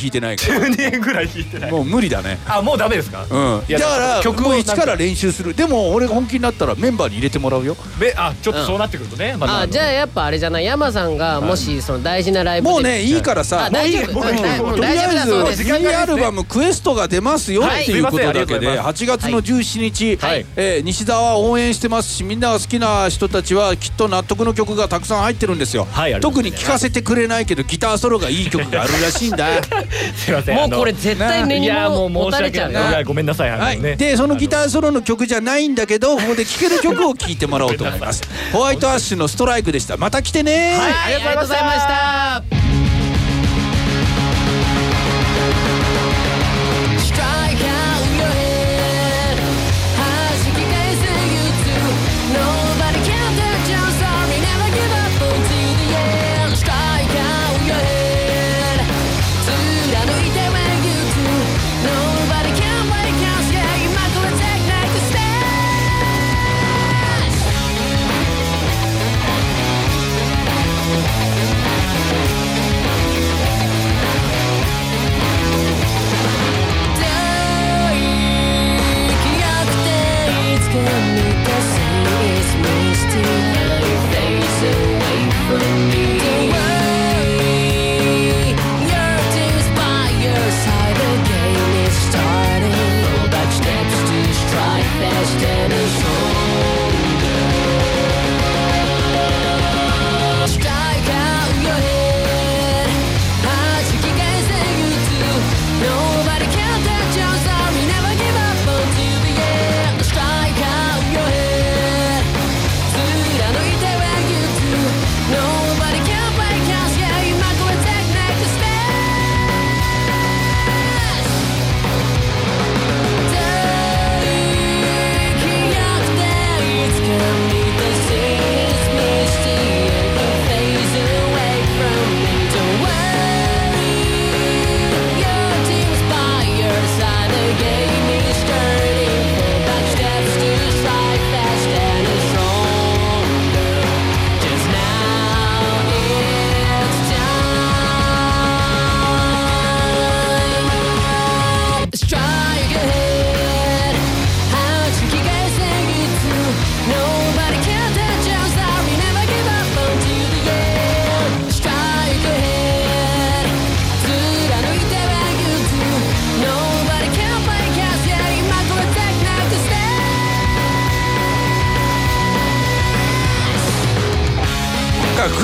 弾いてないから。10年ぐらい弾いてない。もう無理だね。あもうダメですか？うん。いやだから曲を一から練習する。でも俺が本気になったらメンバーに入れてもらうよ。めあちょっとそうなってくるとね。またあ。じゃあやっぱあれじゃない山さんがもしその大事なライブで。もうねいいからさ。あ大丈夫。もう大丈夫。あえずだそうです。時間がですねフリーアルバムクエストが出ますよはいっていうことだけでがとうござい8月の17日。はい。えー西澤は応援してますしみんなが好きな人たちはきっと納得の曲がたくさん入ってるんですよ。特に聴かせてくれないけどギターソロがいい曲があるらしいんだ すいません。もうこれ絶対目にいやもうも持申した訳れちゃういごめんなさい。はい、ねでそのギターソロの曲じゃないんだけどここで聴ける曲を聴いてもらおうと思います。ホワイトアッシュのストライクでした。また来てね。はいありがとうございました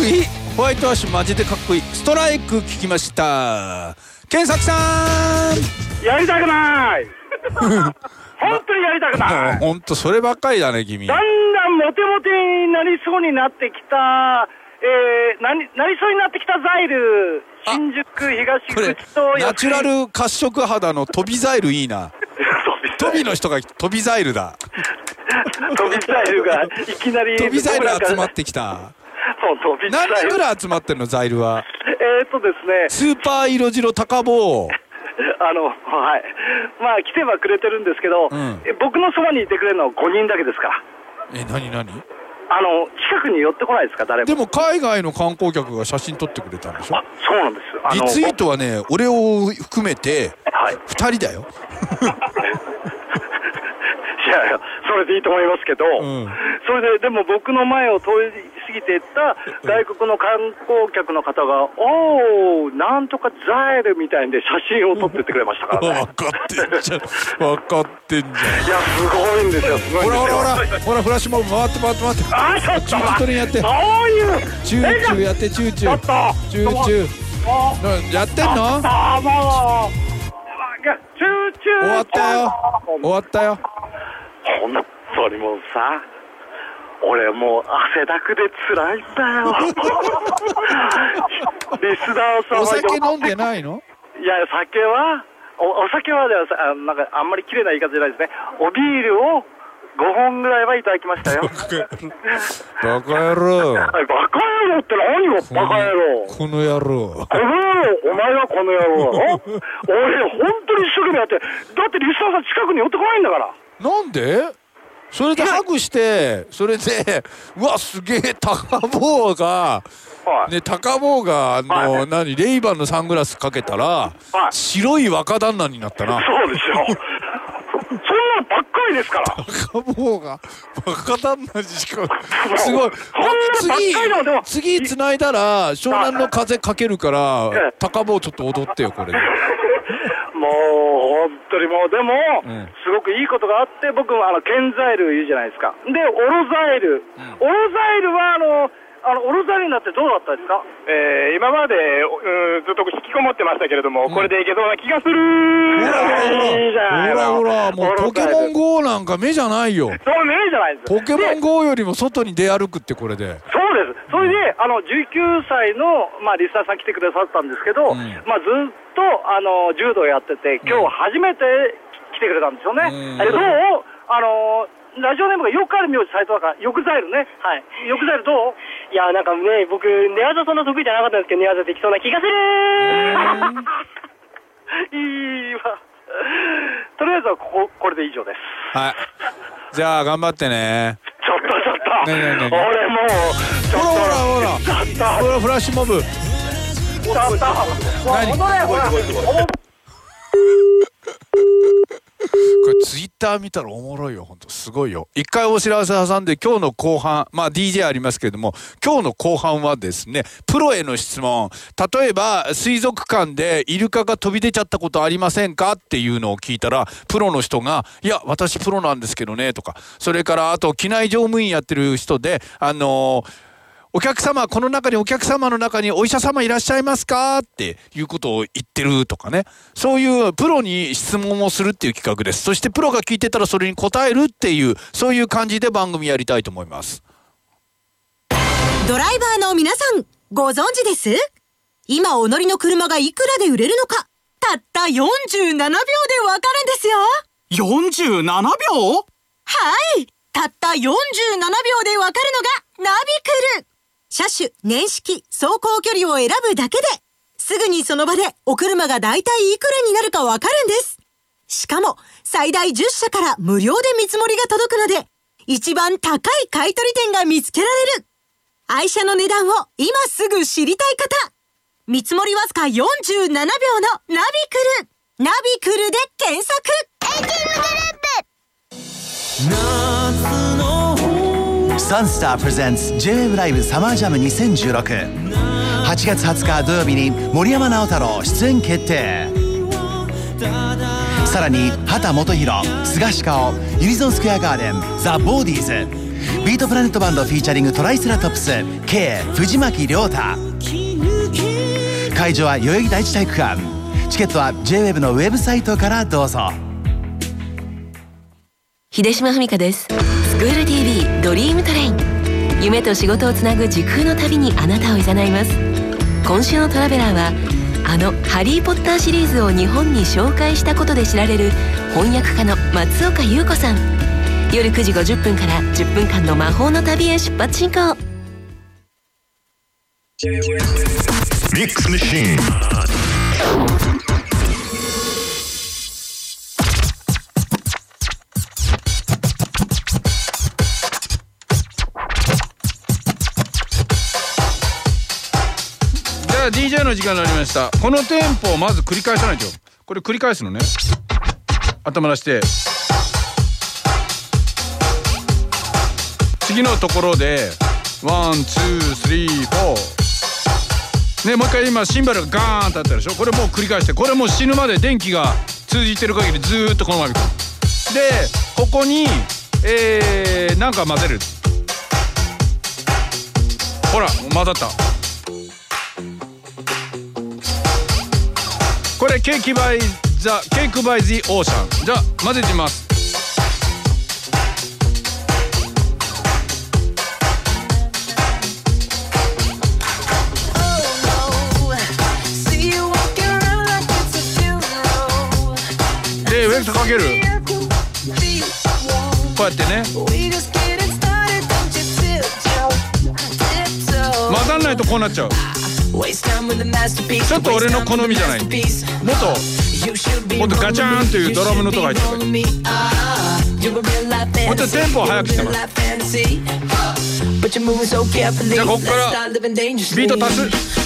いい。ホワイトアッシュマジでかっこいい。ストライク聞きました。健作さん。やりたくない。本当にやりたくもない。うほんとそればっかりだね君。だんだんモテモテになりそうになってきた、えー、なりなりそうになってきたザイル、新宿東口とナチュラル褐色肌の飛びザイルいいな。飛びの人が飛びザイルだ。飛びザイルがいきなり飛びザイル集まっきてきたそう飛び何人ぐらい集まってんのザイルは？えー、っとですね。スーパー色白高坊。あのはい。まあ来てはくれてるんですけど、うん。え僕のそばにいてくれるのは5人だけですから。え何何？あの近くに寄ってこないですか誰も。でも海外の観光客が写真撮ってくれたんでしょ？あそうなんですあのリツイートはね俺を含めてはい。2人だよ。いやいや、それでいいと思いますけど、ん。それで、でも僕の前を通り過ぎていった外国の観光客の方が、おー、なんとかザエルみたいんで写真を撮ってってくれましたからね。分かってんじゃん。分かってんじゃん。いや、すごいんですよ、すごいんですよ。ほらほらほらほらフラッシュモブ回って回って回って。あ、ちょっとチュートリンやって。そういう、チューチューやってチューチュー。チューチュー。やってんの？あ、もう、いやチューチュー。終わったよ。終わったよ。本当にもうさ、俺もう汗だくで辛いんだよ。リスナーさんはお酒飲んでないの？いや、酒は、おお酒はではさあなんかあんまり綺麗な言い方じゃないですね。おビールを5本ぐらいはいただきましたよ。バカ野郎バカ野郎って何よ、バカ野郎。この野郎この野郎、お前がこの野郎 だろ俺、本当に一生懸命やって、だってリスナーさん近くに寄ってこないんだから。なんで？それでハグしてそれで うわすげえ高坊がはい。ね高坊があの、はい。何レイバンのサングラスかけたら、はい。白い若旦那になったな。そうですよ。そんなんばっかりですから。高坊が若旦那にしか すごい。次次繋いだら湘南の風かけるからええ高坊ちょっと踊ってよこれでもう、本当にもう、でも、うん。すごくいいことがあって、僕もあの、ケンザイル言うじゃないですか。で、オロザイル。オロザイルは、あの、あの、オロザイルになってどうだったですか？えー今まで、うん、ずっと引きこもってましたけれども、これでいけそうな気がするほらほら。いいじゃないほらほらもうポケモン GO なんか目じゃないよ。そうねえじゃないです。ポケモンで GO よりも外に出歩くってこれで。そうです。それで、あの、19歳の、まあ、リスナーさん来てくださったんですけど、うんまあ、ずっと、あの、柔道やってて、今日初めて来てくれたんですよね。うんでどうあの、ラジオネームがよくある名字斎藤だから、よくザイルね。はい。よくザイルどう？いや、なんかね、僕、寝技そんな得意じゃなかったんですけど、寝技できそうな気がするいいわ。とりあえずはここ、これで以上です。はいじゃあ頑張ってねちょっと俺もう。ほらほらほら。ほらフラッシュモブ。何？これツイッター見たらおもろいよ本当すごいよ。一回お知らせ挟んで今日の後半まあ DJ ありますけれども今日の後半はですねプロへの質問。例えば水族館でイルカが飛び出ちゃったことありませんかっていうのを聞いたらプロの人が「いや私プロなんですけどね」とか。それからあと機内乗務員やってる人であのーお客様、この中にお客様の中にお医者様いらっしゃいますかっていうことを言ってるとかね。そういうプロに質問をするっていう企画です。そしてプロが聞いてたらそれに答えるっていう、そういう感じで番組やりたいと思います。ドライバーの皆さん、ご存知です？今お乗りの車がいくらで売れるのか、たった47秒でわかるんですよ。47秒？はいたった47秒でわかるのがナビクル車種、年式、走行距離を選ぶだけで、すぐにその場でお車がだいたいくらになるかわかるんです。しかも、最大10社から無料で見積もりが届くので、一番高い買取店が見つけられる。愛車の値段を今すぐ知りたい方。見積もりわずか47秒のナビクル。ナビクルで検索。サンスター presents J-WAVE ライブサマージャム20168月20日土曜日に森山直太朗出演決定。さらに秦基博スガシカオユニゾンスクエアガーデンザ・ボーディーズビートプラネットバンド featuring トライセラトプス K 藤巻亮太。会場は代々木第一体育館。チケットは J-WAVE のウェブサイトからどうぞ。秀島史香です。スクール TV ドリームトレイン。夢と仕事をつなぐ時空の旅にあなたを誘います。今週のトラベラーはあの「ハリー・ポッター」シリーズを日本に紹介したことで知られる翻訳家の松岡佑子さん。夜9時50分から10分間の魔法の旅へ出発進行。Mix Machine. じゃあ DJ の時間になりました。このテンポをまず繰り返さないと。これ繰り返すのね。頭出して。次のところで、 one、two、three、four。ね、もう一回今シンバルがガーンってあったでしょ？これもう繰り返して、これもう死ぬまで電気が通じてる限りずっとこのままいく。で、ここに、えー、なんか混ぜる。ほら、混ざった。これケーキバイザケークバイズオーシャン。じゃあ混ぜてみます。でウェクトかける？こうやってね。混ざんないとこうなっちゃう。ちょっと俺の好みじゃないもっともっとガチャーンというドラムの音が入ってる。もっとテンポを速くしてます。じゃあこっからビート足す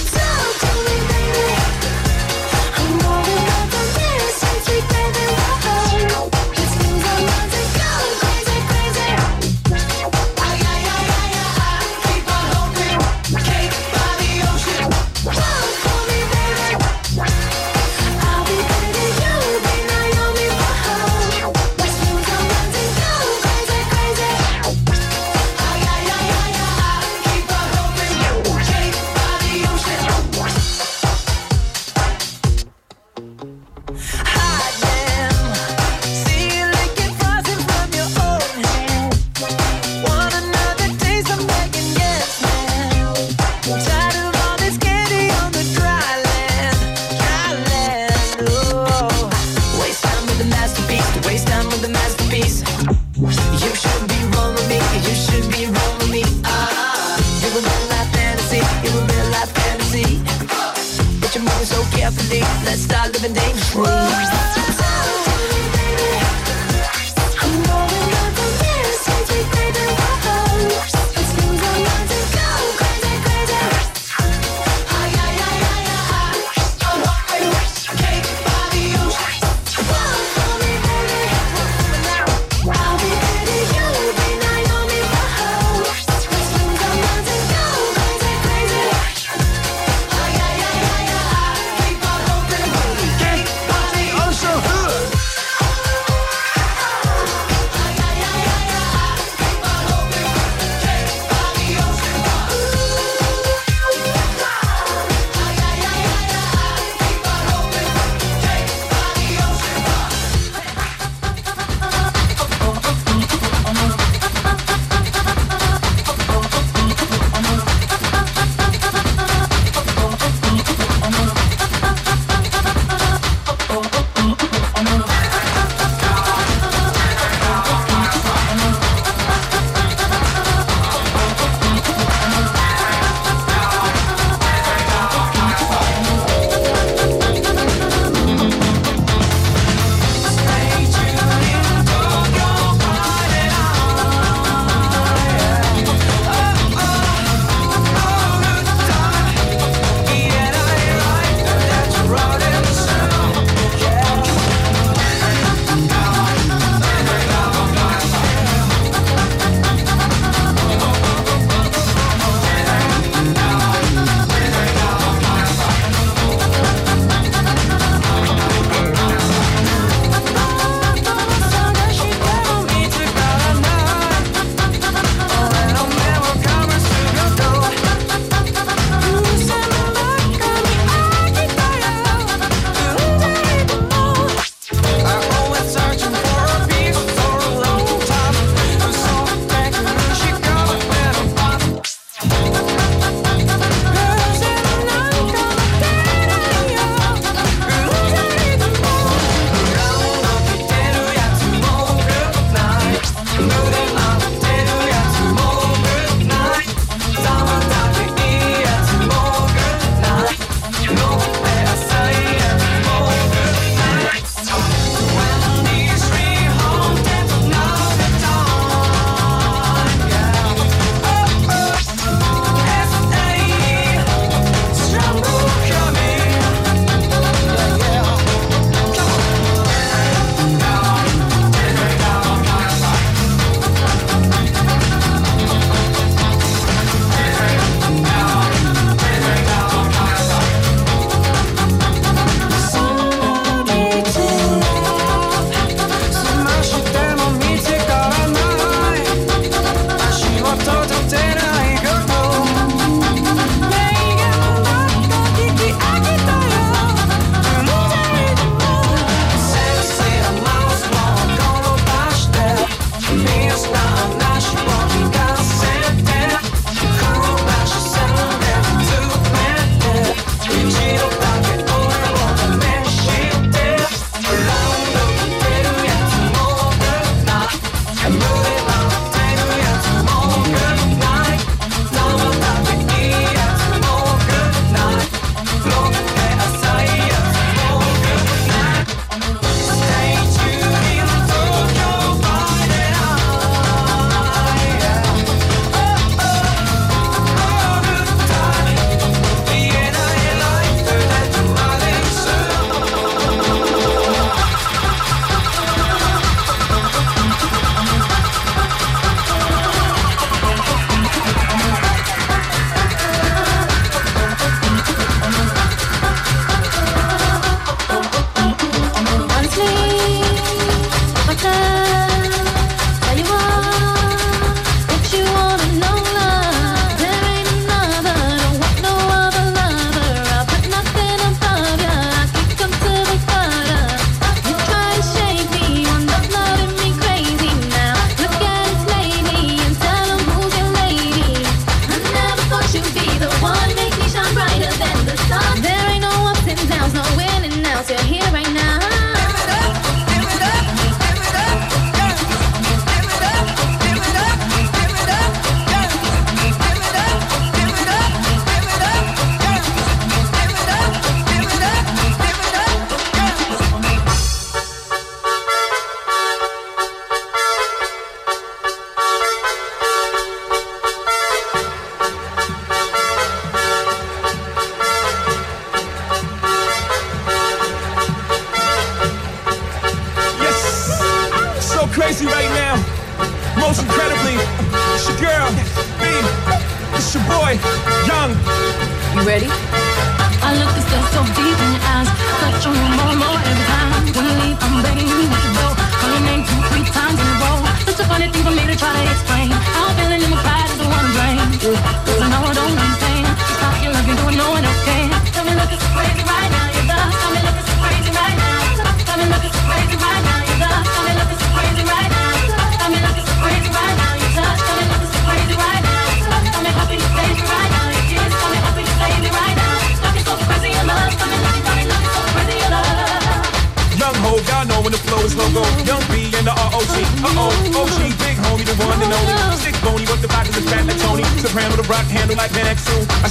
cause you're here.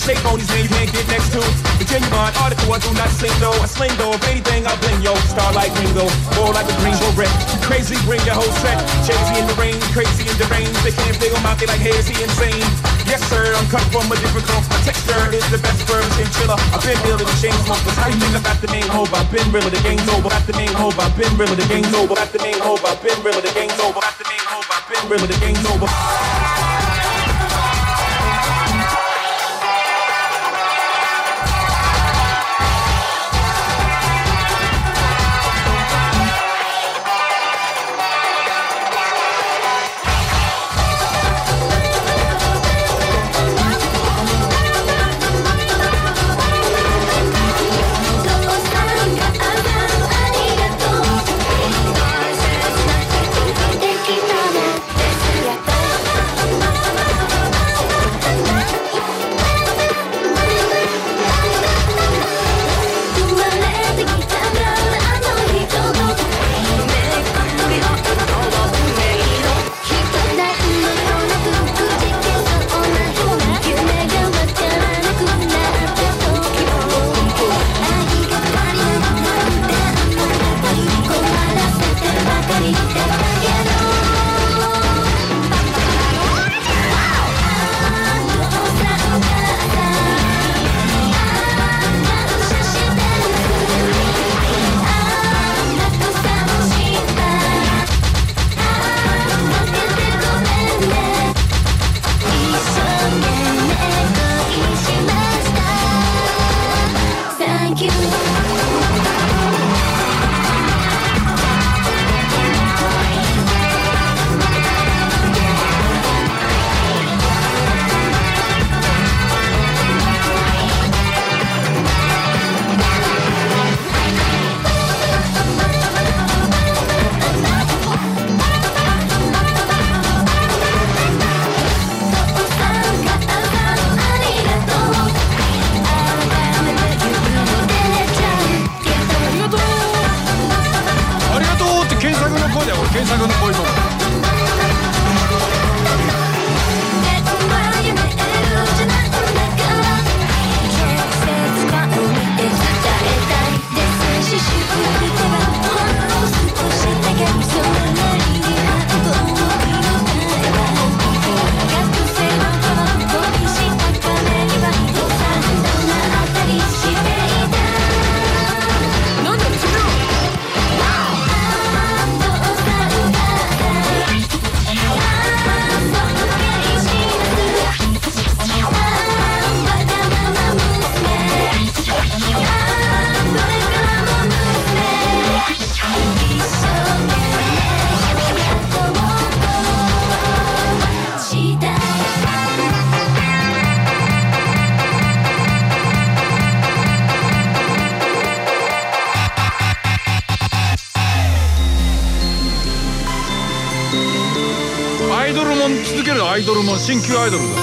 Shake bonies, man, you can't get next to. The genuine article, I do not sling though. I sling though, if anything, I bling yo. Star like Ringo, more like a green red. Crazy, bring your whole set. Crazy in the rain, crazy in the rain. They can't figure him out, they like, hey, is he insane? Yes, sir, I'm cut from a different cloth. My texture is the best firm chinchilla. I've been building the chain smokers. How you think got the name hope? I've been realer, the game's over. Got the name hope, I've been realer, the game's over. Got the name hope, I've been realer, the game's over. Got the name hope, I've been realer, the game's over. ドルも新旧アイドルだ。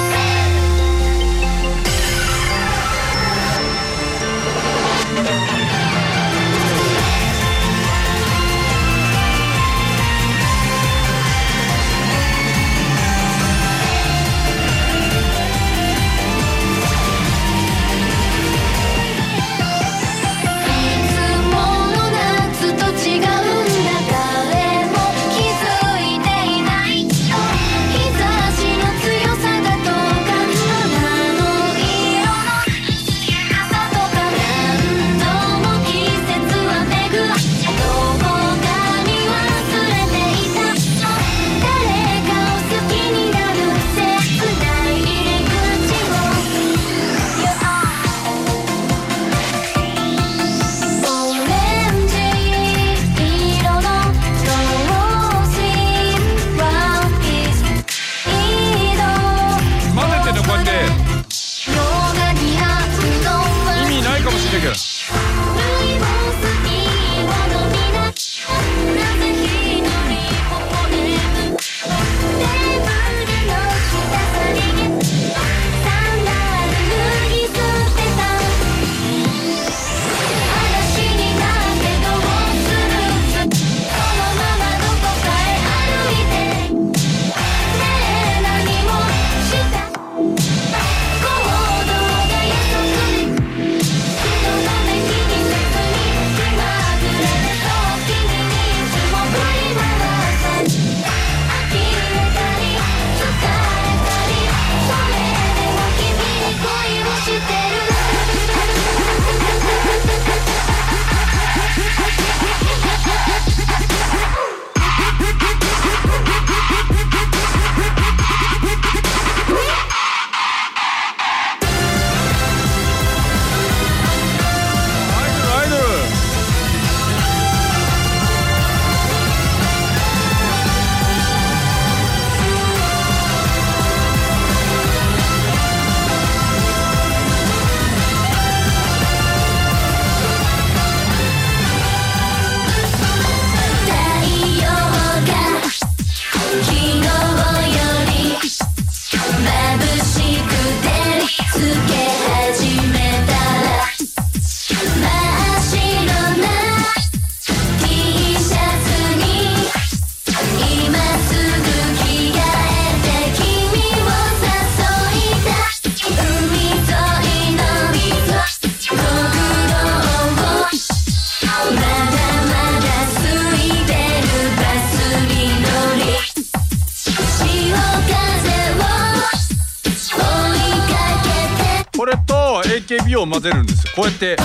を混ぜるんですよ。こうやって。でエ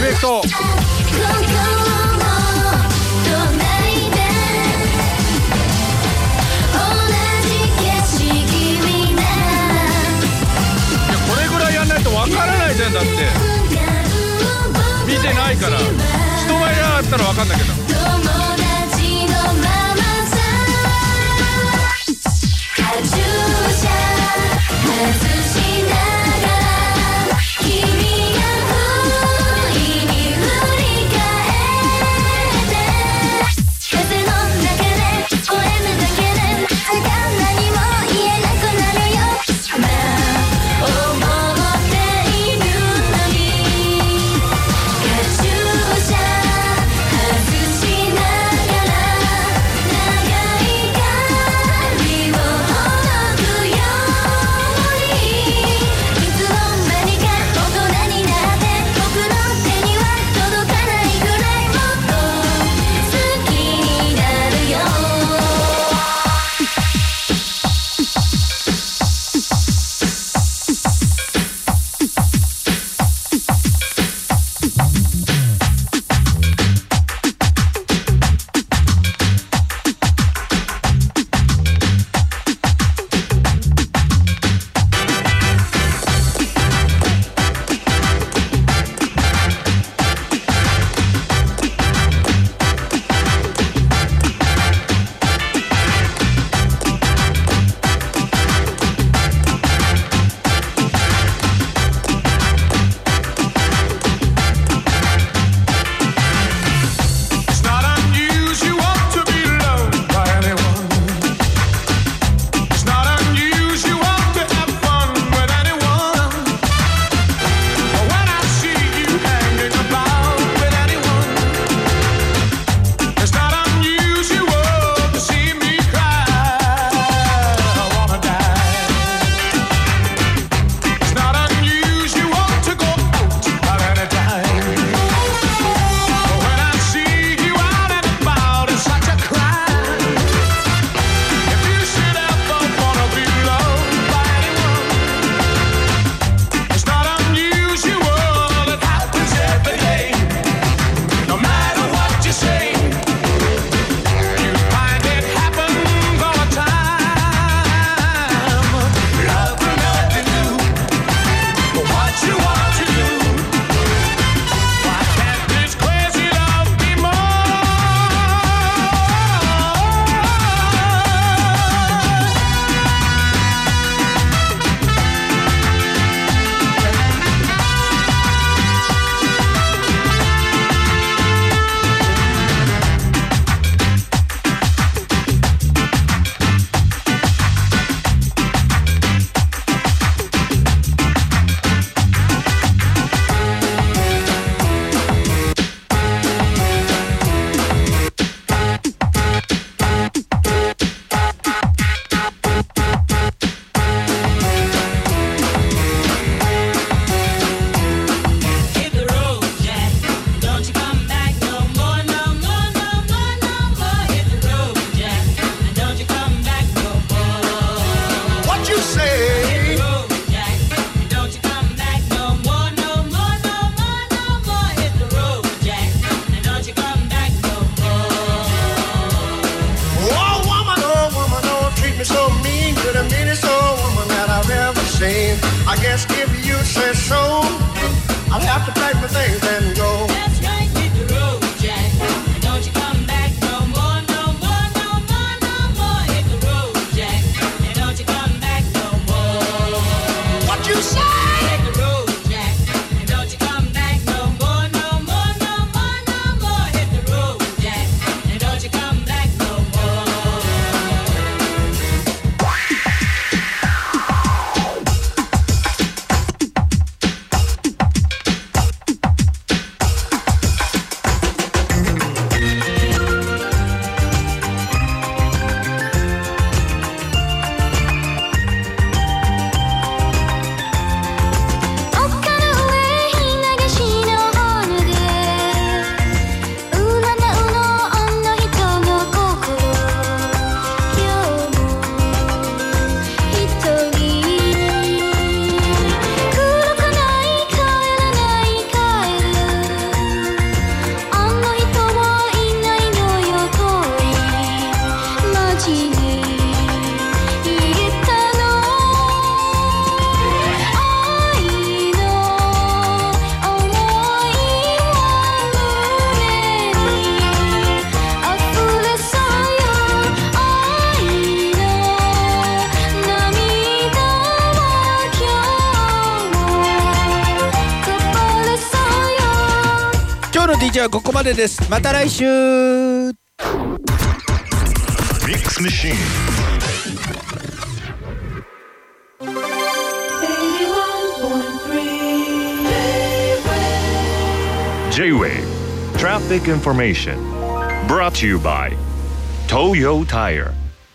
フェクト。いやこれぐらいやんないとわからないじゃんだって。見てないから。人前だったらわかんないけど。までですまた来週 Mix Machine. J-Wave Traffic Information brought to you by Toyo Tire